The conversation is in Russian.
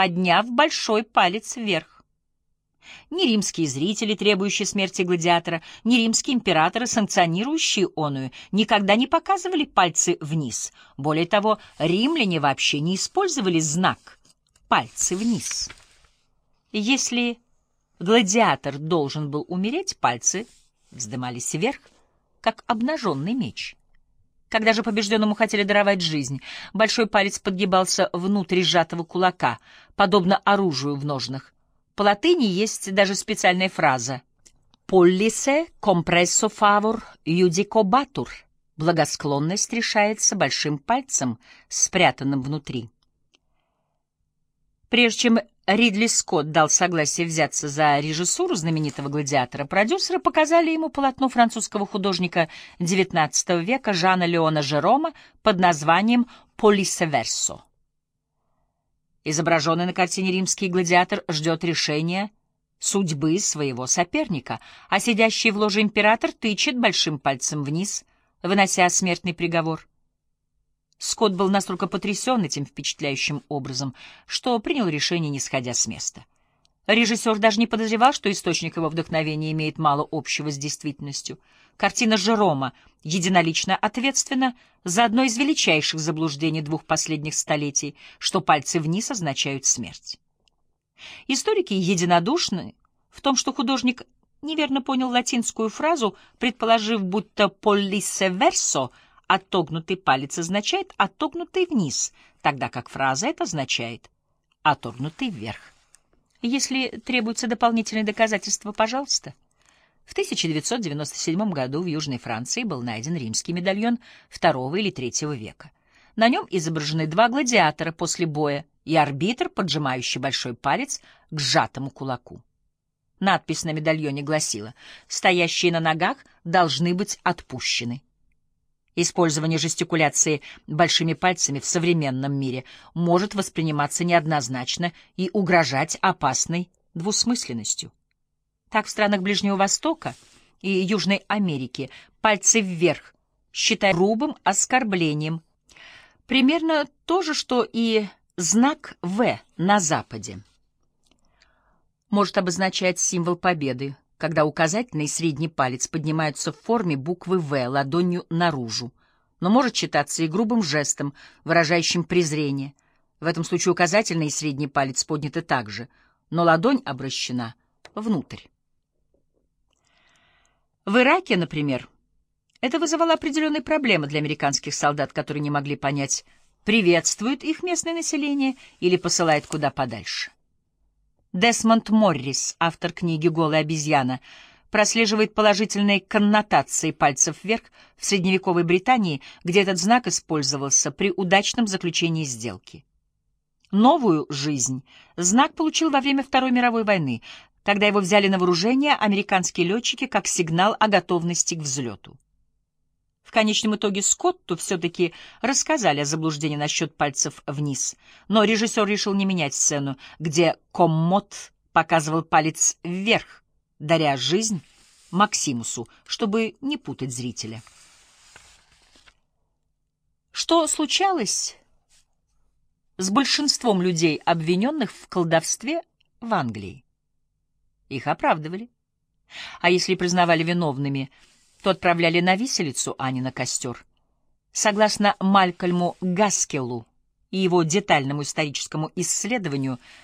подняв большой палец вверх. Ни римские зрители, требующие смерти гладиатора, ни римские императоры, санкционирующие оную, никогда не показывали пальцы вниз. Более того, римляне вообще не использовали знак «пальцы вниз». Если гладиатор должен был умереть, пальцы вздымались вверх, как обнаженный меч. Когда же побежденному хотели даровать жизнь, большой палец подгибался внутрь сжатого кулака, подобно оружию в ножнах. По латыни есть даже специальная фраза «Pollice compresso favor judicobatur» — «Благосклонность решается большим пальцем, спрятанным внутри». Прежде чем Ридли Скотт дал согласие взяться за режиссуру знаменитого «Гладиатора», продюсеры показали ему полотно французского художника XIX века Жана Леона Жерома под названием «Полисеверсо». Изображенный на картине римский гладиатор ждет решения судьбы своего соперника, а сидящий в ложе император тычет большим пальцем вниз, вынося смертный приговор. Скотт был настолько потрясен этим впечатляющим образом, что принял решение, не сходя с места. Режиссер даже не подозревал, что источник его вдохновения имеет мало общего с действительностью. Картина Жерома единолично ответственна за одно из величайших заблуждений двух последних столетий, что пальцы вниз означают смерть. Историки единодушны в том, что художник неверно понял латинскую фразу, предположив, будто «pollice verso» Оттогнутый палец означает «оттогнутый вниз», тогда как фраза это означает «оторгнутый вверх». Если требуются дополнительные доказательства, пожалуйста. В 1997 году в Южной Франции был найден римский медальон II или III века. На нем изображены два гладиатора после боя и арбитр, поджимающий большой палец к сжатому кулаку. Надпись на медальоне гласила «Стоящие на ногах должны быть отпущены». Использование жестикуляции большими пальцами в современном мире может восприниматься неоднозначно и угрожать опасной двусмысленностью. Так в странах Ближнего Востока и Южной Америки пальцы вверх считают грубым оскорблением. Примерно то же, что и знак «В» на Западе. Может обозначать символ победы, когда указательный и средний палец поднимаются в форме буквы «В» ладонью наружу, но может читаться и грубым жестом, выражающим презрение. В этом случае указательный и средний палец подняты также, но ладонь обращена внутрь. В Ираке, например, это вызывало определенные проблемы для американских солдат, которые не могли понять, приветствует их местное население или посылает куда подальше. Десмонд Моррис, автор книги «Голая обезьяна», прослеживает положительные коннотации пальцев вверх в средневековой Британии, где этот знак использовался при удачном заключении сделки. Новую жизнь знак получил во время Второй мировой войны, когда его взяли на вооружение американские летчики как сигнал о готовности к взлету. В конечном итоге Скотту все-таки рассказали о заблуждении насчет пальцев вниз, но режиссер решил не менять сцену, где Коммот показывал палец вверх, даря жизнь Максимусу, чтобы не путать зрителя. Что случалось с большинством людей, обвиненных в колдовстве в Англии? Их оправдывали. А если признавали виновными – то отправляли на виселицу, а не на костер. Согласно Малькольму Гаскелу и его детальному историческому исследованию,